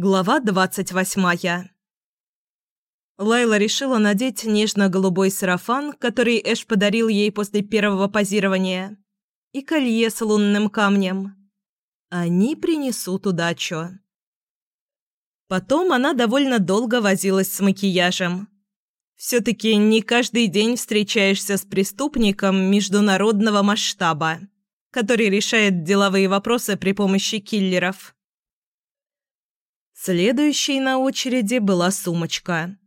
Глава двадцать восьмая. Лайла решила надеть нежно-голубой сарафан, который Эш подарил ей после первого позирования, и колье с лунным камнем. Они принесут удачу. Потом она довольно долго возилась с макияжем. Все-таки не каждый день встречаешься с преступником международного масштаба, который решает деловые вопросы при помощи киллеров. Следующей на очереди была сумочка.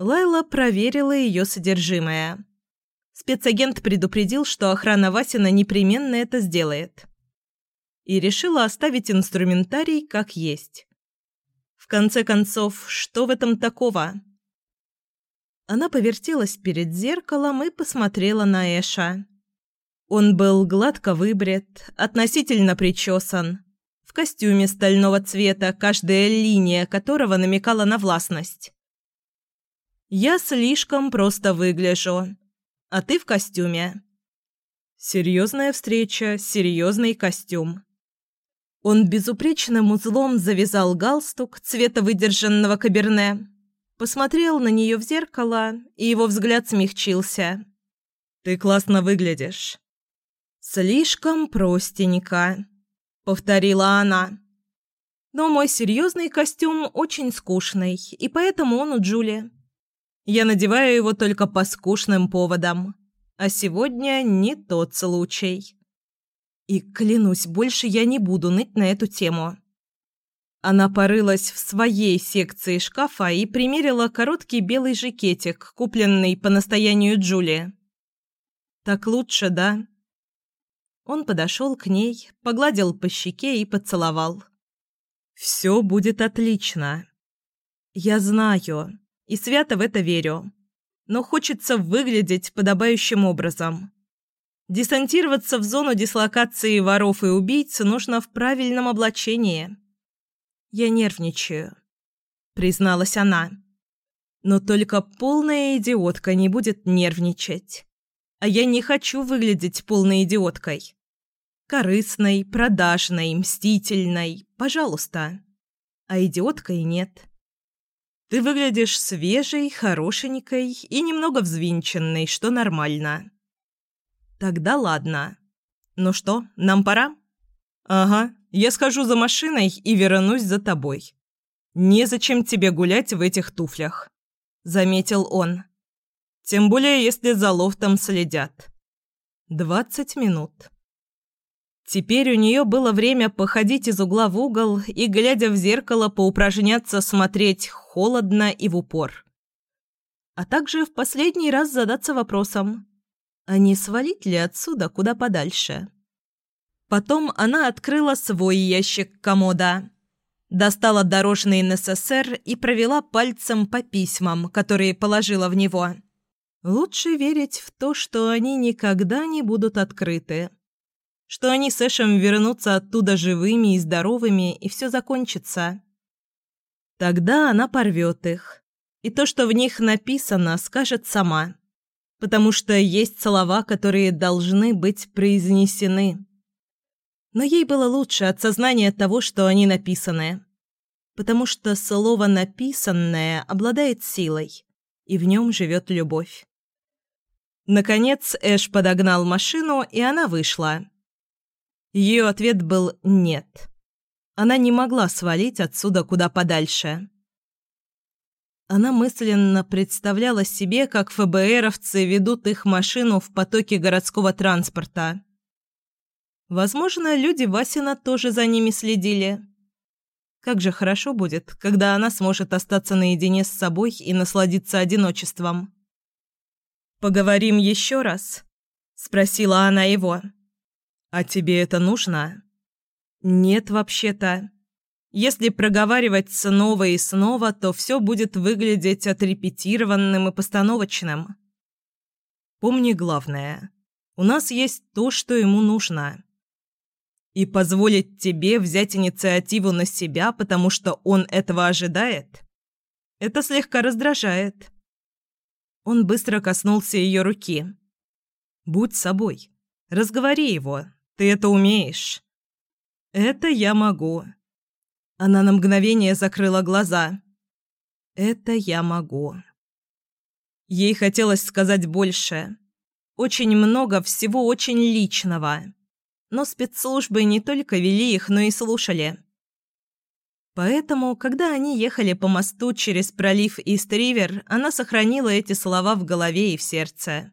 Лайла проверила ее содержимое. Спецагент предупредил, что охрана Васина непременно это сделает. И решила оставить инструментарий как есть. В конце концов, что в этом такого? Она повертелась перед зеркалом и посмотрела на Эша. Он был гладко выбрит, относительно причесан, костюме стального цвета, каждая линия которого намекала на властность. «Я слишком просто выгляжу, а ты в костюме». Серьезная встреча, серьезный костюм. Он безупречным узлом завязал галстук цвета выдержанного каберне, посмотрел на нее в зеркало, и его взгляд смягчился. «Ты классно выглядишь». «Слишком простенько», — повторила она. «Но мой серьезный костюм очень скучный, и поэтому он у Джули. Я надеваю его только по скучным поводам. А сегодня не тот случай. И, клянусь, больше я не буду ныть на эту тему». Она порылась в своей секции шкафа и примерила короткий белый жакетик, купленный по настоянию Джули. «Так лучше, да?» Он подошел к ней, погладил по щеке и поцеловал. «Все будет отлично. Я знаю, и свято в это верю. Но хочется выглядеть подобающим образом. Десантироваться в зону дислокации воров и убийц нужно в правильном облачении. Я нервничаю», — призналась она. «Но только полная идиотка не будет нервничать. А я не хочу выглядеть полной идиоткой. Корыстной, продажной, мстительной, пожалуйста. А идиоткой нет. Ты выглядишь свежей, хорошенькой и немного взвинченной, что нормально. Тогда ладно. Ну что, нам пора? Ага, я схожу за машиной и вернусь за тобой. Незачем тебе гулять в этих туфлях, заметил он. Тем более, если за лофтом следят. Двадцать минут. Теперь у нее было время походить из угла в угол и, глядя в зеркало, поупражняться смотреть холодно и в упор. А также в последний раз задаться вопросом, а не свалить ли отсюда куда подальше. Потом она открыла свой ящик комода, достала дорожный НССР и провела пальцем по письмам, которые положила в него. Лучше верить в то, что они никогда не будут открыты. Что они с Эшем вернутся оттуда живыми и здоровыми, и все закончится. Тогда она порвет их. И то, что в них написано, скажет сама. Потому что есть слова, которые должны быть произнесены. Но ей было лучше от сознания того, что они написаны. Потому что слово «написанное» обладает силой, и в нем живет любовь. Наконец Эш подогнал машину, и она вышла. Ее ответ был «нет». Она не могла свалить отсюда куда подальше. Она мысленно представляла себе, как ФБРовцы ведут их машину в потоке городского транспорта. Возможно, люди Васина тоже за ними следили. Как же хорошо будет, когда она сможет остаться наедине с собой и насладиться одиночеством. «Поговорим еще раз?» – спросила она его. «А тебе это нужно?» «Нет, вообще-то. Если проговаривать снова и снова, то все будет выглядеть отрепетированным и постановочным. Помни главное. У нас есть то, что ему нужно. И позволить тебе взять инициативу на себя, потому что он этого ожидает, это слегка раздражает». Он быстро коснулся ее руки. «Будь собой. Разговори его. Ты это умеешь». «Это я могу». Она на мгновение закрыла глаза. «Это я могу». Ей хотелось сказать больше. Очень много всего очень личного. Но спецслужбы не только вели их, но и слушали. Поэтому, когда они ехали по мосту через пролив Ист-Ривер, она сохранила эти слова в голове и в сердце.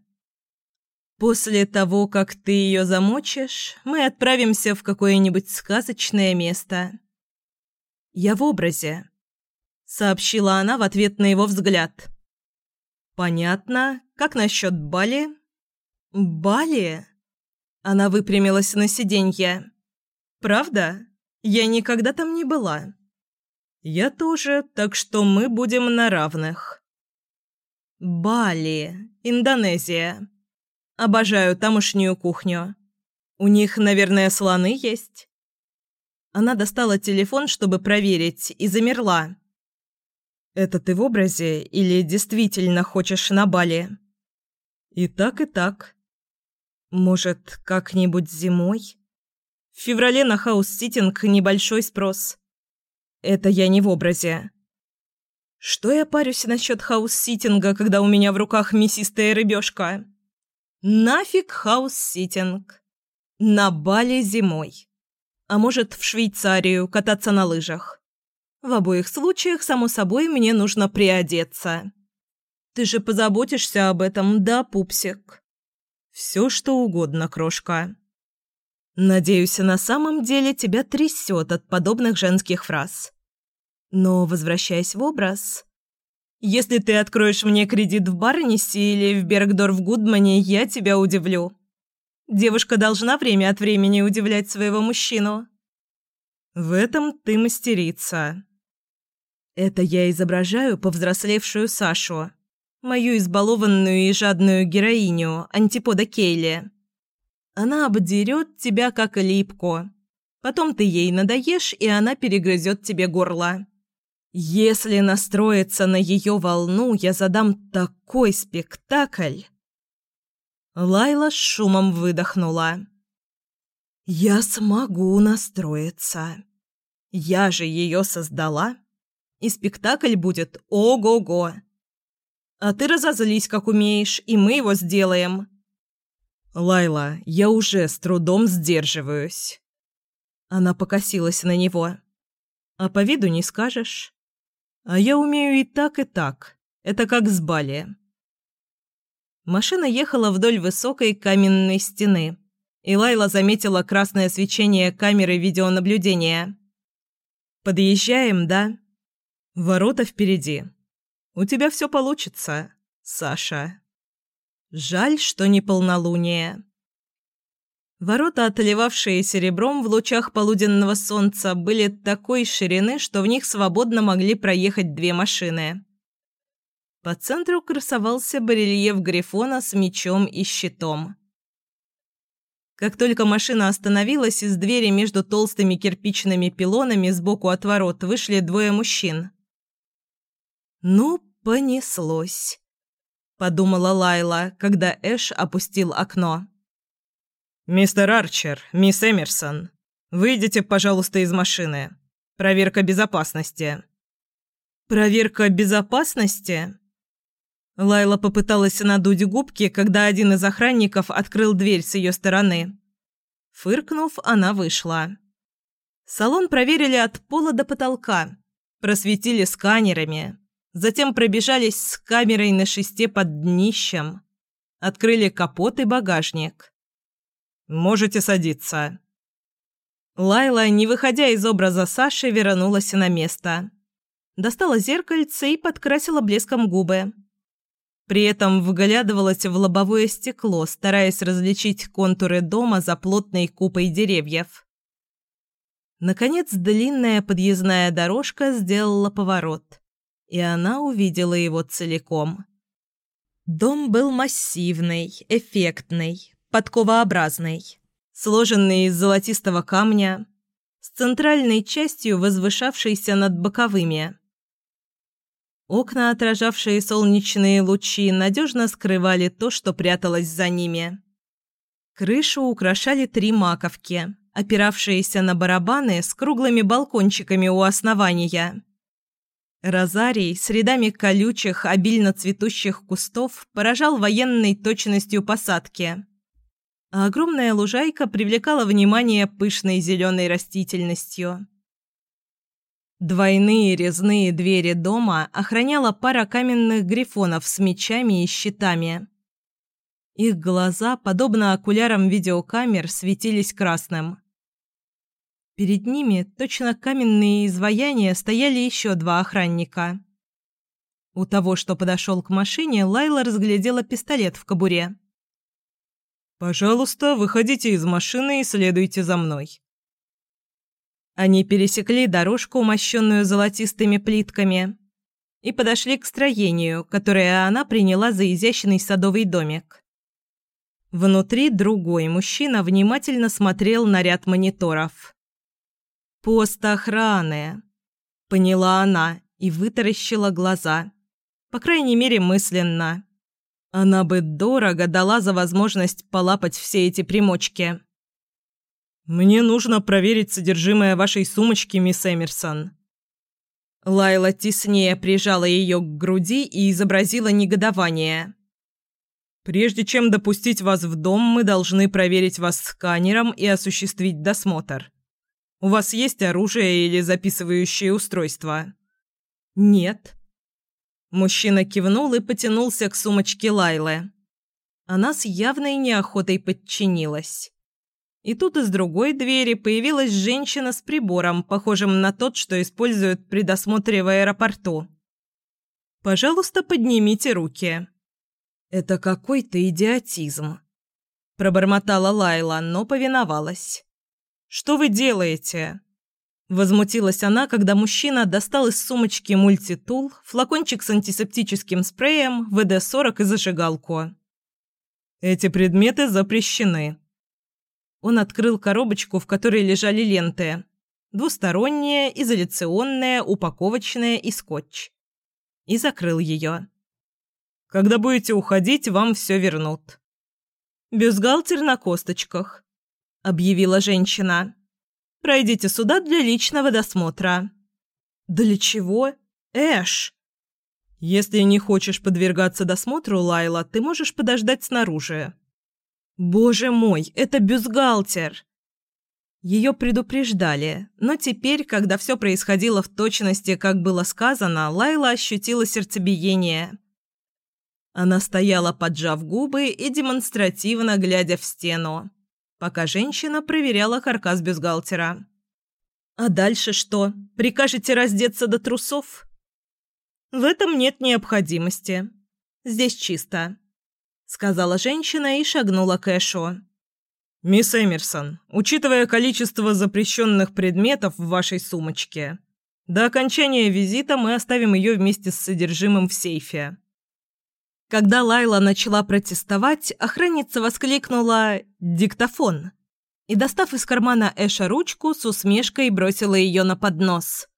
«После того, как ты ее замочишь, мы отправимся в какое-нибудь сказочное место». «Я в образе», — сообщила она в ответ на его взгляд. «Понятно. Как насчет Бали?» «Бали?» Она выпрямилась на сиденье. «Правда? Я никогда там не была». «Я тоже, так что мы будем на равных». «Бали, Индонезия. Обожаю тамошнюю кухню. У них, наверное, слоны есть?» Она достала телефон, чтобы проверить, и замерла. «Это ты в образе или действительно хочешь на Бали?» «И так, и так. Может, как-нибудь зимой?» В феврале на house-sitting небольшой спрос. Это я не в образе. Что я парюсь насчет house-sitting а, когда у меня в руках мясистая рыбешка? Нафиг house-sitting. На Бали зимой. А может, в Швейцарию кататься на лыжах. В обоих случаях, само собой, мне нужно приодеться. Ты же позаботишься об этом, да, пупсик? Все, что угодно, крошка. Надеюсь, на самом деле тебя трясет от подобных женских фраз. Но, возвращаясь в образ... Если ты откроешь мне кредит в Барнисе или в Бергдорф Гудмане, я тебя удивлю. Девушка должна время от времени удивлять своего мужчину. В этом ты мастерица. Это я изображаю повзрослевшую Сашу, мою избалованную и жадную героиню, антипода Кейли. Она обдерет тебя как липку. Потом ты ей надоешь, и она перегрызет тебе горло. Если настроиться на ее волну, я задам такой спектакль. Лайла с шумом выдохнула. Я смогу настроиться. Я же ее создала. И спектакль будет ого-го. А ты разозлись, как умеешь, и мы его сделаем. «Лайла, я уже с трудом сдерживаюсь». Она покосилась на него. «А по виду не скажешь?» «А я умею и так, и так. Это как с Бали». Машина ехала вдоль высокой каменной стены, и Лайла заметила красное свечение камеры видеонаблюдения. «Подъезжаем, да?» «Ворота впереди. У тебя все получится, Саша». Жаль, что не полнолуние. Ворота, отливавшие серебром в лучах полуденного солнца, были такой ширины, что в них свободно могли проехать две машины. По центру красовался барельеф Грифона с мечом и щитом. Как только машина остановилась, из двери между толстыми кирпичными пилонами сбоку от ворот вышли двое мужчин. Ну, понеслось подумала Лайла, когда Эш опустил окно. «Мистер Арчер, мисс Эмерсон, выйдите, пожалуйста, из машины. Проверка безопасности». «Проверка безопасности?» Лайла попыталась надуть губки, когда один из охранников открыл дверь с ее стороны. Фыркнув, она вышла. Салон проверили от пола до потолка, просветили сканерами, Затем пробежались с камерой на шесте под днищем. Открыли капот и багажник. «Можете садиться». Лайла, не выходя из образа Саши, вернулась на место. Достала зеркальце и подкрасила блеском губы. При этом вглядывалась в лобовое стекло, стараясь различить контуры дома за плотной купой деревьев. Наконец, длинная подъездная дорожка сделала поворот и она увидела его целиком. Дом был массивный, эффектный, подковообразный, сложенный из золотистого камня, с центральной частью, возвышавшейся над боковыми. Окна, отражавшие солнечные лучи, надежно скрывали то, что пряталось за ними. Крышу украшали три маковки, опиравшиеся на барабаны с круглыми балкончиками у основания. Розарий с рядами колючих, обильно цветущих кустов поражал военной точностью посадки. А огромная лужайка привлекала внимание пышной зеленой растительностью. Двойные резные двери дома охраняла пара каменных грифонов с мечами и щитами. Их глаза, подобно окулярам видеокамер, светились красным. Перед ними, точно каменные изваяния, стояли еще два охранника. У того, что подошел к машине, Лайла разглядела пистолет в кобуре. «Пожалуйста, выходите из машины и следуйте за мной». Они пересекли дорожку, мощенную золотистыми плитками, и подошли к строению, которое она приняла за изящный садовый домик. Внутри другой мужчина внимательно смотрел на ряд мониторов. «Пост охраны», — поняла она и вытаращила глаза. По крайней мере, мысленно. Она бы дорого дала за возможность полапать все эти примочки. «Мне нужно проверить содержимое вашей сумочки, мисс Эмерсон». Лайла теснее прижала ее к груди и изобразила негодование. «Прежде чем допустить вас в дом, мы должны проверить вас сканером и осуществить досмотр. У вас есть оружие или записывающее устройство?» «Нет». Мужчина кивнул и потянулся к сумочке Лайлы. Она с явной неохотой подчинилась. И тут из другой двери появилась женщина с прибором, похожим на тот, что используют при досмотре в аэропорту. «Пожалуйста, поднимите руки». «Это какой-то идиотизм», – пробормотала Лайла, но повиновалась. «Что вы делаете?» Возмутилась она, когда мужчина достал из сумочки мультитул, флакончик с антисептическим спреем, ВД-40 и зажигалку. «Эти предметы запрещены», он открыл коробочку, в которой лежали ленты. Двусторонняя, изоляционная, упаковочная и скотч. И закрыл ее. «Когда будете уходить, вам все вернут». «Бюстгальтер на косточках», — объявила женщина. «Пройдите сюда для личного досмотра». «Для чего? Эш!» «Если не хочешь подвергаться досмотру, Лайла, ты можешь подождать снаружи. Боже мой, это бюстгальтер! Ее предупреждали, но теперь, когда все происходило в точности, как было сказано, Лайла ощутила сердцебиение. Она стояла, поджав губы и демонстративно глядя в стену, пока женщина проверяла каркас бюстгальтера. «А дальше что? Прикажете раздеться до трусов?» «В этом нет необходимости. Здесь чисто сказала женщина и шагнула к Эшу. «Мисс Эмерсон, учитывая количество запрещенных предметов в вашей сумочке, до окончания визита мы оставим ее вместе с содержимым в сейфе». Когда Лайла начала протестовать, охранница воскликнула «Диктофон!» и, достав из кармана Эша ручку, с усмешкой бросила ее на поднос.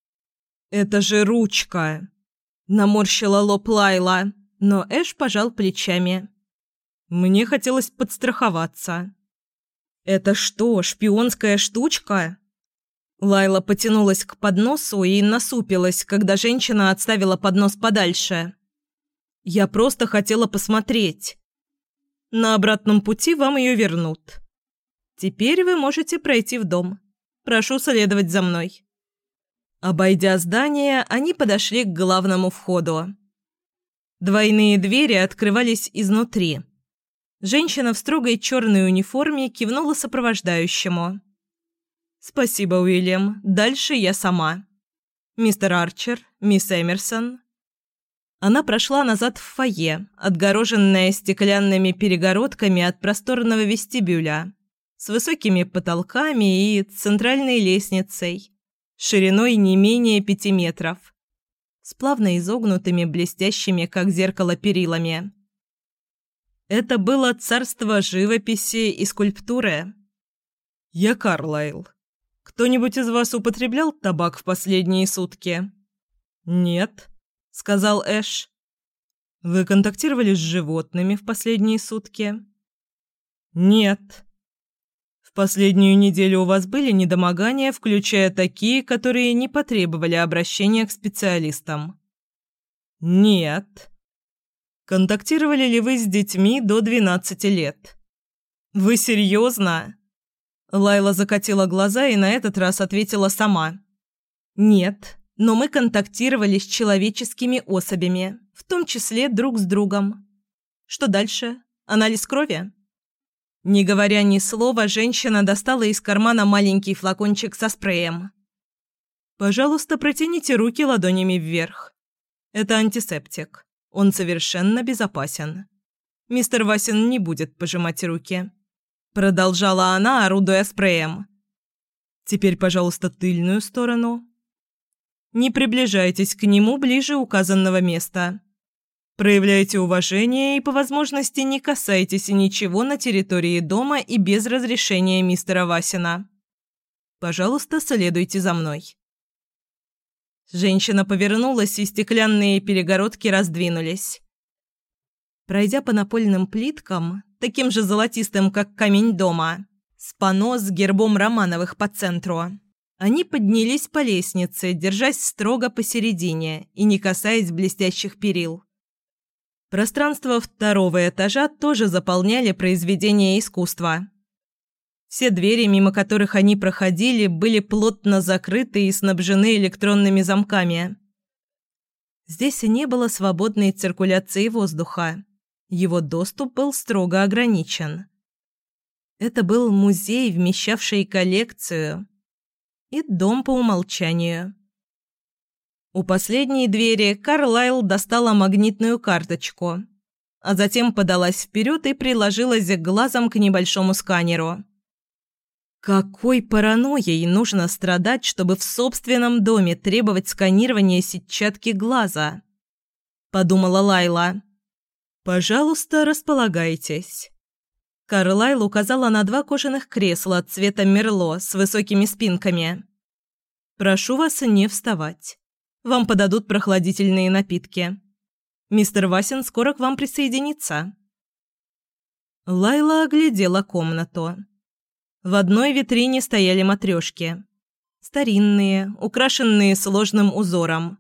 «Это же ручка!» – наморщила лоб Лайла, но Эш пожал плечами. Мне хотелось подстраховаться. «Это что, шпионская штучка?» Лайла потянулась к подносу и насупилась, когда женщина отставила поднос подальше. «Я просто хотела посмотреть. На обратном пути вам ее вернут. Теперь вы можете пройти в дом. Прошу следовать за мной». Обойдя здание, они подошли к главному входу. Двойные двери открывались изнутри. Женщина в строгой черной униформе кивнула сопровождающему. «Спасибо, Уильям. Дальше я сама. Мистер Арчер, мисс Эмерсон». Она прошла назад в фойе, отгороженное стеклянными перегородками от просторного вестибюля, с высокими потолками и центральной лестницей, шириной не менее пяти метров, с плавно изогнутыми блестящими, как зеркало, перилами. Это было царство живописи и скульптуры. Я Карлайл. Кто-нибудь из вас употреблял табак в последние сутки? Нет, сказал Эш. Вы контактировали с животными в последние сутки? Нет. В последнюю неделю у вас были недомогания, включая такие, которые не потребовали обращения к специалистам? Нет. Контактировали ли вы с детьми до 12 лет? Вы серьезно? Лайла закатила глаза и на этот раз ответила сама. Нет, но мы контактировали с человеческими особями, в том числе друг с другом. Что дальше? Анализ крови? Не говоря ни слова, женщина достала из кармана маленький флакончик со спреем. «Пожалуйста, протяните руки ладонями вверх. Это антисептик. Он совершенно безопасен. Мистер Васин не будет пожимать руки». Продолжала она, орудуя спреем. «Теперь, пожалуйста, тыльную сторону. Не приближайтесь к нему ближе указанного места. Проявляйте уважение и по возможности не касайтесь ничего на территории дома и без разрешения мистера Васина. Пожалуйста, следуйте за мной. Женщина повернулась, и стеклянные перегородки раздвинулись. Пройдя по напольным плиткам, таким же золотистым, как камень дома, с пано с гербом Романовых по центру, они поднялись по лестнице, держась строго посередине и не касаясь блестящих перил. Пространство второго этажа тоже заполняли произведения искусства. Все двери, мимо которых они проходили, были плотно закрыты и снабжены электронными замками. Здесь не было свободной циркуляции воздуха. Его доступ был строго ограничен. Это был музей, вмещавший коллекцию, и дом по умолчанию. У последней двери Карлайл достала магнитную карточку, а затем подалась вперед и приложилась глазом к небольшому сканеру. Какой паранойей нужно страдать, чтобы в собственном доме требовать сканирования сетчатки глаза? Подумала Лайла. «Пожалуйста, располагайтесь». Карлайл указала на два кожаных кресла цвета мерло с высокими спинками. «Прошу вас не вставать». Вам подадут прохладительные напитки. Мистер Васин скоро к вам присоединится». Лайла оглядела комнату. В одной витрине стояли матрешки. Старинные, украшенные сложным узором.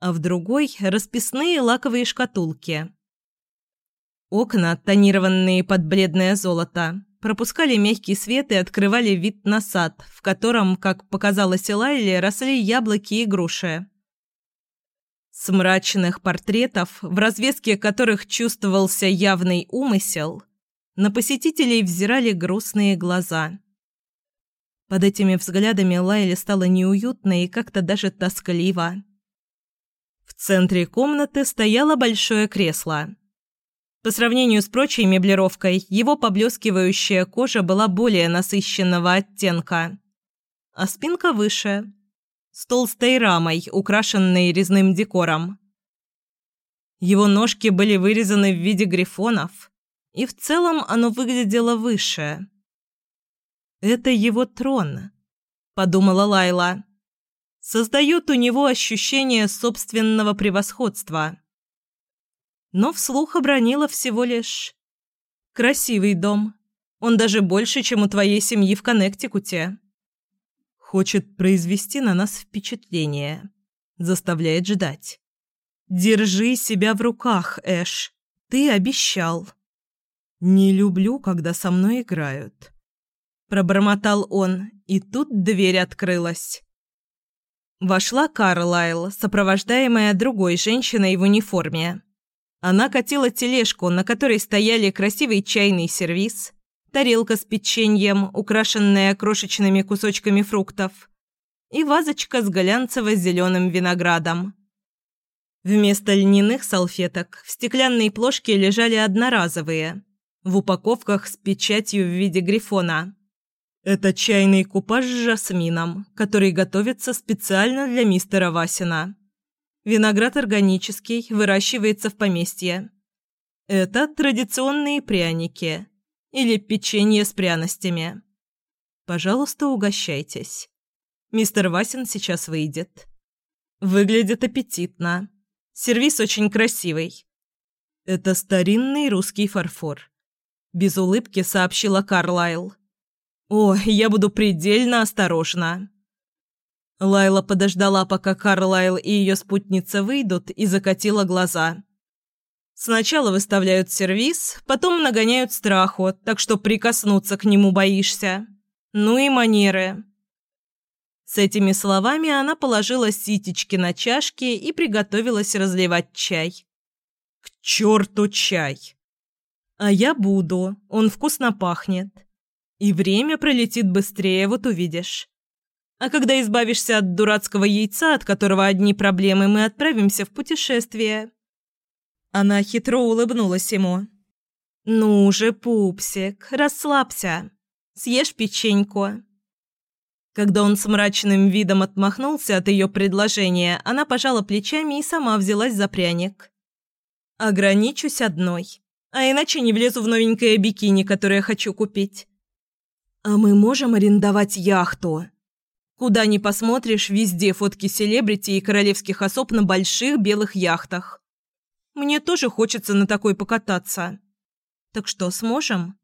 А в другой – расписные лаковые шкатулки. Окна, тонированные под бледное золото, пропускали мягкий свет и открывали вид на сад, в котором, как показалось Лайле, росли яблоки и груши. С мрачных портретов, в развеске которых чувствовался явный умысел, на посетителей взирали грустные глаза. Под этими взглядами Лайле стало неуютно и как-то даже тоскливо. В центре комнаты стояло большое кресло – по сравнению с прочей меблировкой, его поблескивающая кожа была более насыщенного оттенка, а спинка выше, с толстой рамой, украшенной резным декором. Его ножки были вырезаны в виде грифонов, и в целом оно выглядело выше. «Это его трон», — подумала Лайла. «Создает у него ощущение собственного превосходства» но вслух обронила всего лишь «Красивый дом. Он даже больше, чем у твоей семьи в Коннектикуте». Хочет произвести на нас впечатление. Заставляет ждать. «Держи себя в руках, Эш. Ты обещал». «Не люблю, когда со мной играют». Пробормотал он, и тут дверь открылась. Вошла Карлайл, сопровождаемая другой женщиной в униформе. Она катила тележку, на которой стояли красивый чайный сервиз, тарелка с печеньем, украшенная крошечными кусочками фруктов, и вазочка с глянцево-зеленым виноградом. Вместо льняных салфеток в стеклянной плошке лежали одноразовые, в упаковках с печатью в виде грифона. Это чайный купаж с жасмином, который готовится специально для мистера Васина. Виноград органический, выращивается в поместье. Это традиционные пряники или печенье с пряностями. Пожалуйста, угощайтесь. Мистер Васин сейчас выйдет. Выглядит аппетитно. Сервис очень красивый. Это старинный русский фарфор. Без улыбки сообщила Карлайл. «О, я буду предельно осторожна». Лайла подождала, пока Карлайл и ее спутница выйдут, и закатила глаза. Сначала выставляют сервис, потом нагоняют страху, так что прикоснуться к нему боишься. Ну и манеры. С этими словами она положила ситечки на чашки и приготовилась разливать чай. «К черту чай!» «А я буду, он вкусно пахнет. И время пролетит быстрее, вот увидишь. А когда избавишься от дурацкого яйца, от которого одни проблемы, мы отправимся в путешествие». Она хитро улыбнулась ему. «Ну же, пупсик, расслабься. Съешь печеньку». Когда он с мрачным видом отмахнулся от ее предложения, она пожала плечами и сама взялась за пряник. «Ограничусь одной, а иначе не влезу в новенькое бикини, которое хочу купить». «А мы можем арендовать яхту?» Куда ни посмотришь, везде фотки селебрити и королевских особ на больших белых яхтах. Мне тоже хочется на такой покататься. Так что, сможем?»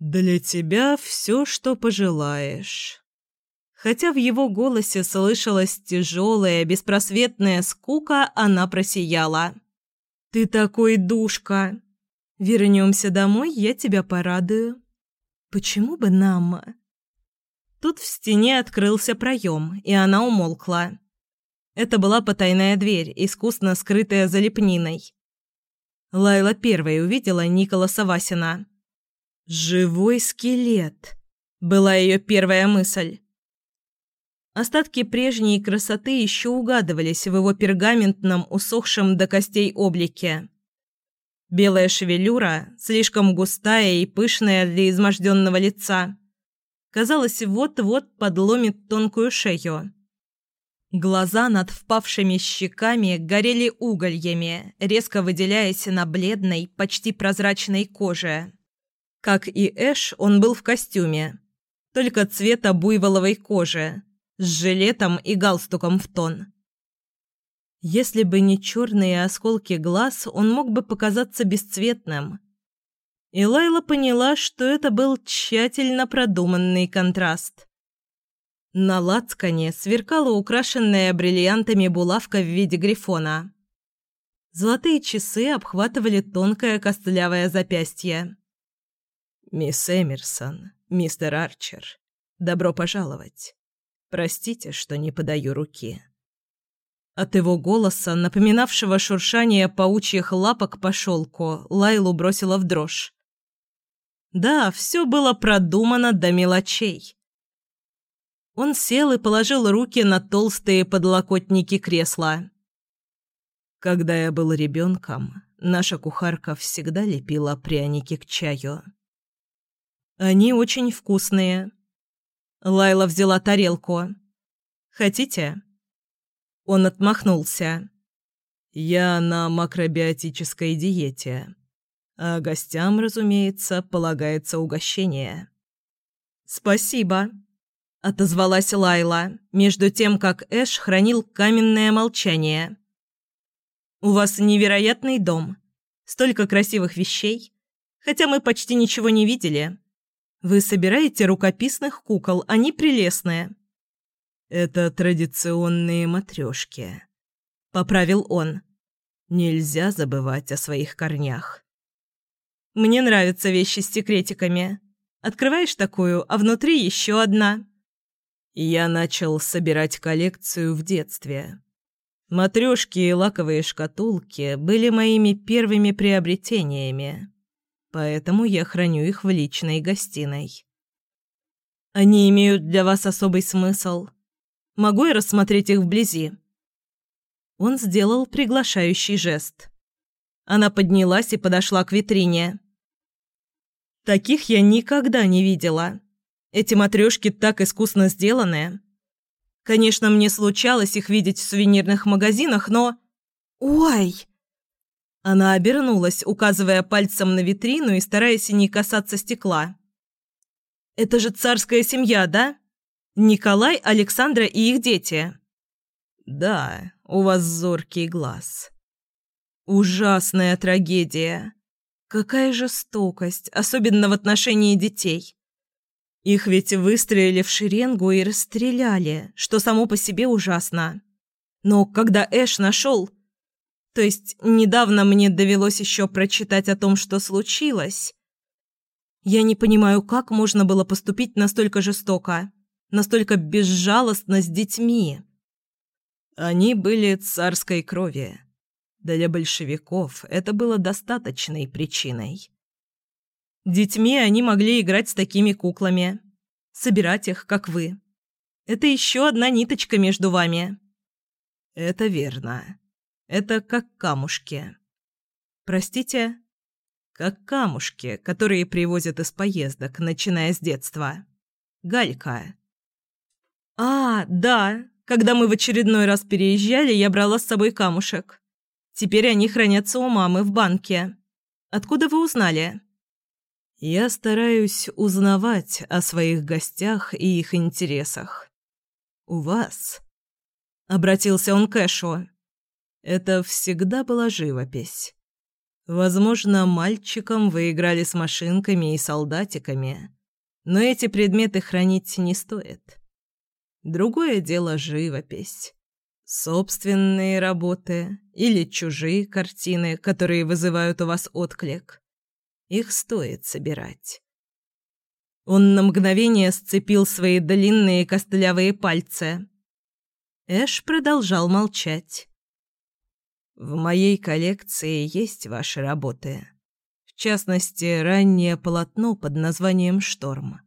«Для тебя все, что пожелаешь». Хотя в его голосе слышалась тяжелая, беспросветная скука, она просияла. «Ты такой душка! Вернемся домой, я тебя порадую. Почему бы нам?» Тут в стене открылся проем, и она умолкла. Это была потайная дверь, искусно скрытая за лепниной. Лайла первой увидела Николаса Васина. «Живой скелет!» – была ее первая мысль. Остатки прежней красоты еще угадывались в его пергаментном, усохшем до костей облике. Белая шевелюра, слишком густая и пышная для изможденного лица, казалось, вот-вот подломит тонкую шею. Глаза над впавшими щеками горели угольями, резко выделяясь на бледной, почти прозрачной коже. Как и Эш, он был в костюме, только цвета буйволовой кожи, с жилетом и галстуком в тон. Если бы не черные осколки глаз, он мог бы показаться бесцветным. И Лайла поняла, что это был тщательно продуманный контраст. На лацкане сверкала украшенная бриллиантами булавка в виде грифона. Золотые часы обхватывали тонкое костлявое запястье. «Мисс Эмерсон, мистер Арчер, добро пожаловать. Простите, что не подаю руки». От его голоса, напоминавшего шуршание паучьих лапок по шелку, Лайлу бросила в дрожь. Да, все было продумано до мелочей. Он сел и положил руки на толстые подлокотники кресла. Когда я был ребенком, наша кухарка всегда лепила пряники к чаю. Они очень вкусные. Лайла взяла тарелку. «Хотите?» Он отмахнулся. «Я на макробиотической диете. А гостям, разумеется, полагается угощение». «Спасибо», — отозвалась Лайла, между тем, как Эш хранил каменное молчание. «У вас невероятный дом. Столько красивых вещей. Хотя мы почти ничего не видели. Вы собираете рукописных кукол, они прелестные». «Это традиционные матрешки», — поправил он. «Нельзя забывать о своих корнях». «Мне нравятся вещи с секретиками. Открываешь такую, а внутри еще одна». Я начал собирать коллекцию в детстве. Матрешки и лаковые шкатулки были моими первыми приобретениями поэтому я храню их в личной гостиной. Они имеют для вас особый смысл. Могу я рассмотреть их вблизи?» Он сделал приглашающий жест. Она поднялась и подошла к витрине. «Таких я никогда не видела. Эти матрешки так искусно сделаны. Конечно, мне случалось их видеть в сувенирных магазинах, но... Ой!» Она обернулась, указывая пальцем на витрину и стараясь не касаться стекла. «Это же царская семья, да? Николай, Александра и их дети?» «Да, у вас зоркий глаз». «Ужасная трагедия. Какая жестокость, особенно в отношении детей. Их ведь выстроили в шеренгу и расстреляли, что само по себе ужасно. Но когда Эш нашел... То есть недавно мне довелось еще прочитать о том, что случилось. Я не понимаю, как можно было поступить настолько жестоко, настолько безжалостно с детьми. Они были царской крови. Для большевиков это было достаточной причиной. Детьми они могли играть с такими куклами, собирать их, как вы. Это еще одна ниточка между вами. Это верно. Это как камушки. Простите? Как камушки, которые привозят из поездок, начиная с детства. Галька. А, да, когда мы в очередной раз переезжали, я брала с собой камушек. Теперь они хранятся у мамы в банке. Откуда вы узнали? Я стараюсь узнавать о своих гостях и их интересах. У вас, обратился он к Эшу. Это всегда была живопись. Возможно, мальчикам вы играли с машинками и солдатиками, но эти предметы хранить не стоит. Другое дело живопись. Собственные работы или чужие картины, которые вызывают у вас отклик. Их стоит собирать. Он на мгновение сцепил свои длинные костлявые пальцы. Эш продолжал молчать. «В моей коллекции есть ваши работы. В частности, раннее полотно под названием «Шторм».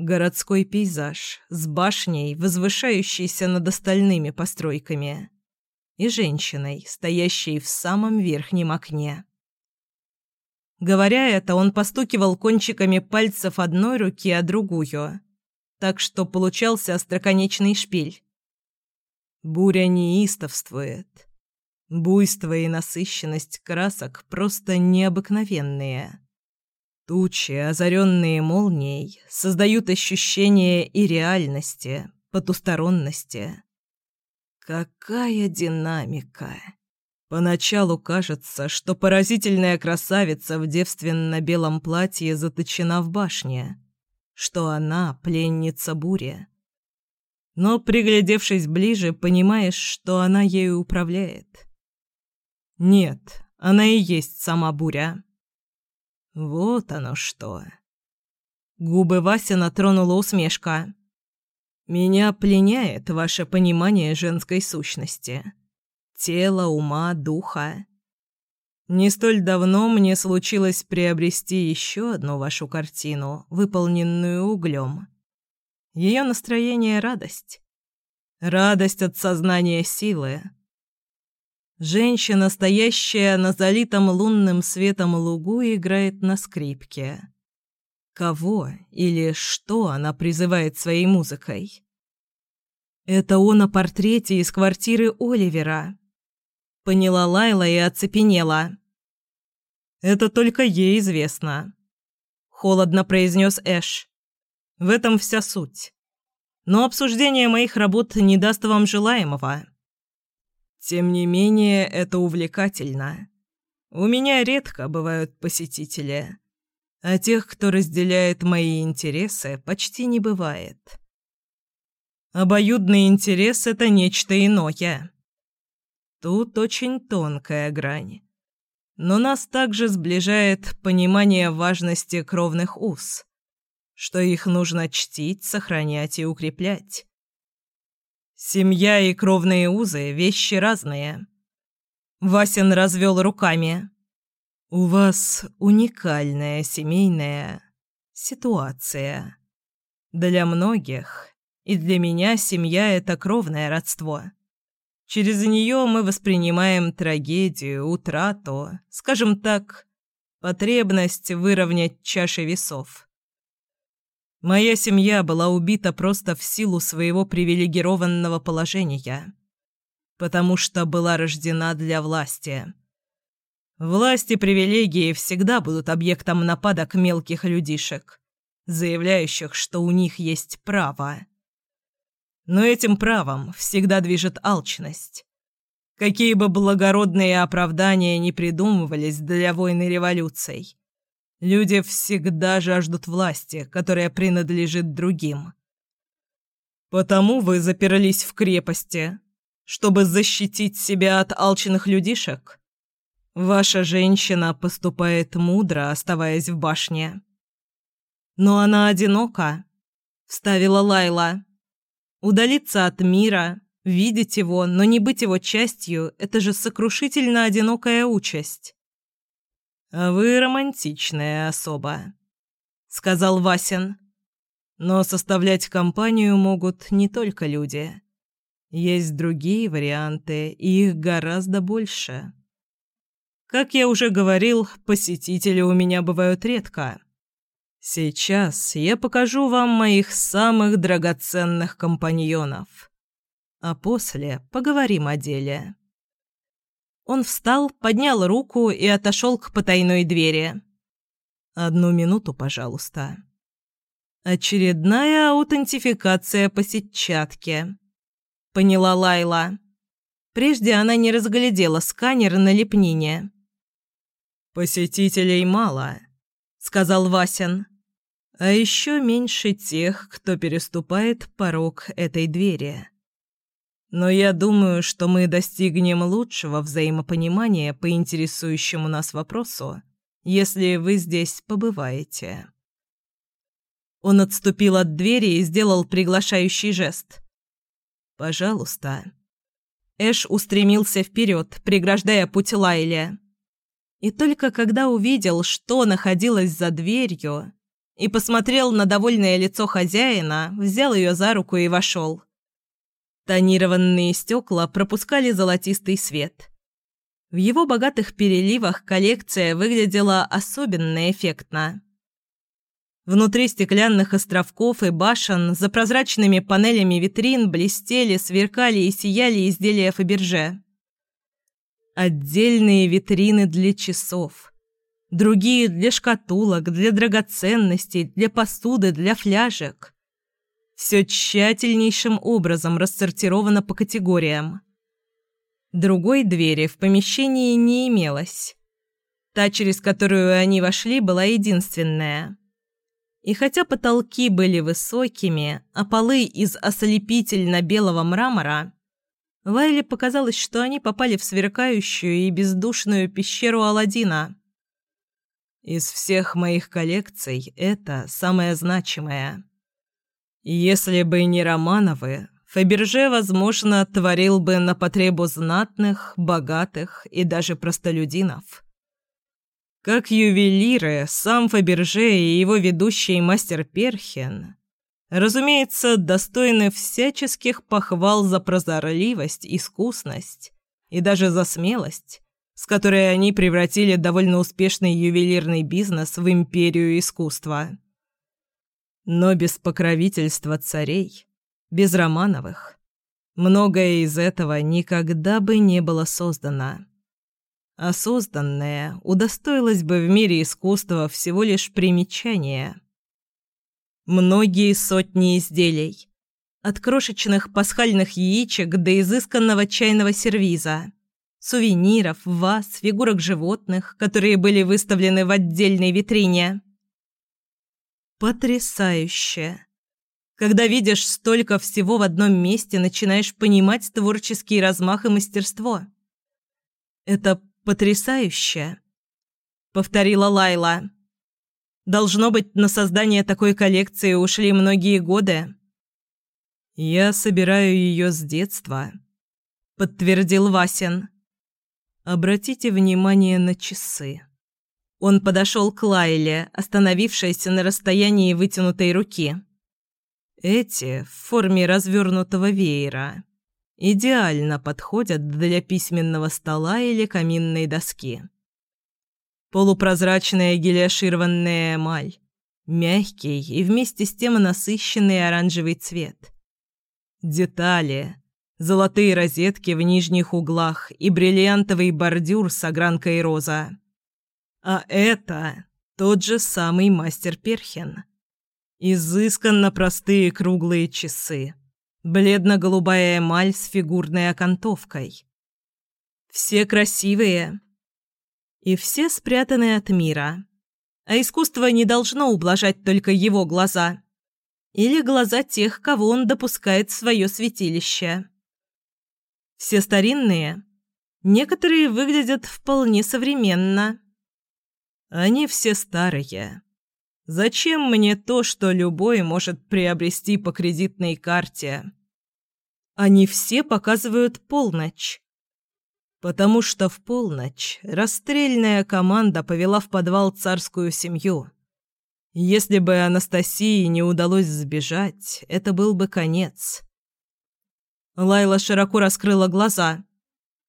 Городской пейзаж с башней, возвышающейся над остальными постройками, и женщиной, стоящей в самом верхнем окне. Говоря это, он постукивал кончиками пальцев одной руки о другую, так что получался остроконечный шпиль. Буря неистовствует. Буйство и насыщенность красок просто необыкновенные. Тучи, озаренные молнией, создают ощущение и реальности, потусторонности. Какая динамика! Поначалу кажется, что поразительная красавица в девственно-белом платье заточена в башне, что она пленница бури. Но, приглядевшись ближе, понимаешь, что она ею управляет. Нет, она и есть сама буря. Вот оно что. Губы Васина тронула усмешка. Меня пленяет ваше понимание женской сущности. Тела, ума, духа. Не столь давно мне случилось приобрести еще одну вашу картину, выполненную углем. Ее настроение — радость. Радость от сознания силы, Женщина, стоящая на залитом лунным светом лугу, играет на скрипке. Кого или что она призывает своей музыкой? Это он о портрете из квартиры Оливера. Поняла Лайла и оцепенела. Это только ей известно. Холодно произнес Эш. В этом вся суть. Но обсуждение моих работ не даст вам желаемого. Тем не менее, это увлекательно. У меня редко бывают посетители, а тех, кто разделяет мои интересы, почти не бывает. Обоюдный интерес — это нечто иное. Тут очень тонкая грань. Но нас также сближает понимание важности кровных уз, что их нужно чтить, сохранять и укреплять. Семья и кровные узы – вещи разные. Васин развел руками. У вас уникальная семейная ситуация. Для многих, и для меня семья – это кровное родство. Через нее мы воспринимаем трагедию, утрату, скажем так, потребность выровнять чаши весов. Моя семья была убита просто в силу своего привилегированного положения, потому что была рождена для власти. Власть и привилегии всегда будут объектом нападок мелких людишек, заявляющих, что у них есть право. Но этим правом всегда движет алчность. Какие бы благородные оправдания ни придумывались для войны революций, Люди всегда жаждут власти, которая принадлежит другим. Потому вы запирались в крепости, чтобы защитить себя от алчных людишек? Ваша женщина поступает мудро, оставаясь в башне. Но она одинока, вставила Лайла. Удалиться от мира, видеть его, но не быть его частью это же сокрушительно одинокая участь. А вы романтичная особа, сказал Васин. Но составлять компанию могут не только люди. Есть другие варианты, и их гораздо больше. Как я уже говорил, посетители у меня бывают редко. Сейчас я покажу вам моих самых драгоценных компаньонов. А после поговорим о деле. Он встал, поднял руку и отошел к потайной двери. «Одну минуту, пожалуйста». «Очередная аутентификация по сетчатке», — поняла Лайла. Прежде она не разглядела сканер на лепнине. «Посетителей мало», — сказал Васин. «А еще меньше тех, кто переступает порог этой двери. Но я думаю, что мы достигнем лучшего взаимопонимания по интересующему нас вопросу, если вы здесь побываете». Он отступил от двери и сделал приглашающий жест. «Пожалуйста». Эш устремился вперед, преграждая путь Лайле. И только когда увидел, что находилось за дверью, и посмотрел на довольное лицо хозяина, взял ее за руку и вошел. Тонированные стекла пропускали золотистый свет. В его богатых переливах коллекция выглядела особенно эффектно. Внутри стеклянных островков и башен за прозрачными панелями витрин блестели, сверкали и сияли изделия Фаберже. Отдельные витрины для часов. Другие для шкатулок, для драгоценностей, для посуды, для фляжек. Все тщательнейшим образом рассортировано по категориям. Другой двери в помещении не имелось. Та, через которую они вошли, была единственная. И хотя потолки были высокими, а полы из ослепительно-белого мрамора, Лайле показалось, что они попали в сверкающую и бездушную пещеру Аладдина. Из всех моих коллекций это самое значимое. Если бы не Романовы, Фаберже, возможно, творил бы на потребу знатных, богатых и даже простолюдинов. Как ювелиры, сам Фаберже и его ведущий мастер Перхен разумеется, достойны всяческих похвал за прозорливость, искусность и даже за смелость, с которой они превратили довольно успешный ювелирный бизнес в империю искусства. Но без покровительства царей, без Романовых, многое из этого никогда бы не было создано. А созданное удостоилось бы в мире искусства всего лишь примечания – Многие сотни изделий. От крошечных пасхальных яичек до изысканного чайного сервиза. Сувениров, ваз, фигурок животных, которые были выставлены в отдельной витрине. Потрясающе! Когда видишь столько всего в одном месте, начинаешь понимать творческий размах и мастерство. «Это потрясающе», — повторила Лайла. Должно быть, на создание такой коллекции ушли многие годы. Я собираю ее с детства, подтвердил Васин. Обратите внимание на часы. Он подошел к Лайле, остановившейся на расстоянии вытянутой руки. Эти в форме развернутого веера идеально подходят для письменного стола или каминной доски полупрозрачная гелиошированная эмаль, мягкий и вместе с тем насыщенный оранжевый цвет. Детали, золотые розетки в нижних углах и бриллиантовый бордюр с огранкой роза. А это тот же самый мастер Перхен. Изысканно простые круглые часы, бледно-голубая эмаль с фигурной окантовкой. Все красивые, и все спрятаны от мира. А искусство не должно ублажать только его глаза. Или глаза тех, кого он допускает в свое святилище. Все старинные. Некоторые выглядят вполне современно. Они все старые. Зачем мне то, что любой может приобрести по кредитной карте? Они все показывают полночь. Потому что в полночь расстрельная команда повела в подвал царскую семью. Если бы Анастасии не удалось сбежать, это был бы конец. Лайла широко раскрыла глаза.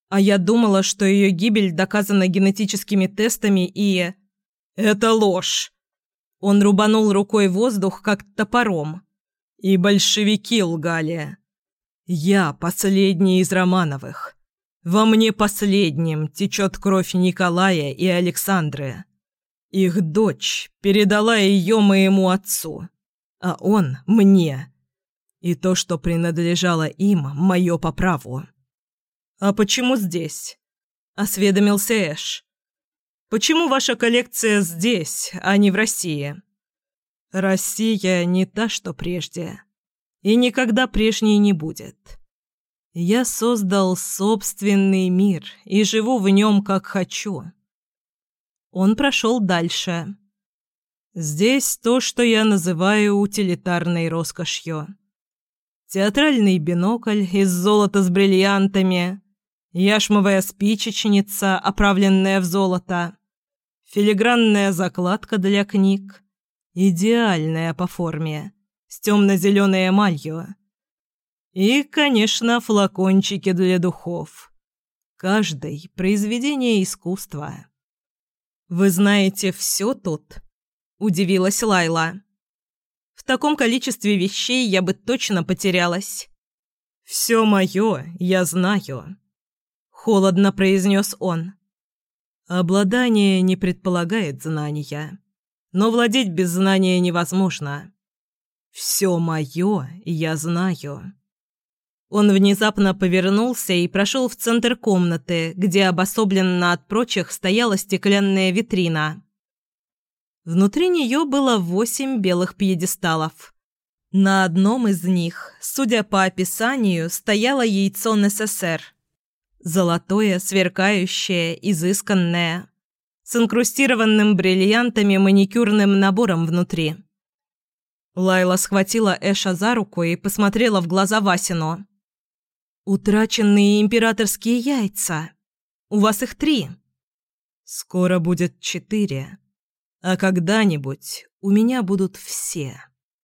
А я думала, что ее гибель доказана генетическими тестами и... Это ложь. Он рубанул рукой воздух, как топором. И большевики лгали. Я последний из Романовых. Во мне последним течет кровь Николая и Александры. Их дочь передала ее моему отцу, а он — мне. И то, что принадлежало им, мое по праву. «А почему здесь?» — осведомился Эш. «Почему ваша коллекция здесь, а не в России?» «Россия не та, что прежде, и никогда прежней не будет». Я создал собственный мир и живу в нем, как хочу. Он прошел дальше. Здесь то, что я называю утилитарной роскошью. Театральный бинокль из золота с бриллиантами, яшмовая спичечница, оправленная в золото, филигранная закладка для книг, идеальная по форме, с темно-зеленой эмалью, и, конечно, флакончики для духов. Каждый – произведение искусства. «Вы знаете все тут?» – удивилась Лайла. «В таком количестве вещей я бы точно потерялась». «Все мое, я знаю», – холодно произнес он. «Обладание не предполагает знания, но владеть без знания невозможно. Все мое, я знаю». Он внезапно повернулся и прошел в центр комнаты, где обособленно от прочих стояла стеклянная витрина. Внутри нее было восемь белых пьедесталов. На одном из них, судя по описанию, стояло яйцо НССР. Золотое, сверкающее, изысканное, с инкрустированным бриллиантами маникюрным набором внутри. Лайла схватила Эша за руку и посмотрела в глаза Васину. Утраченные императорские яйца. У вас их три. Скоро будет четыре. А когда-нибудь у меня будут все.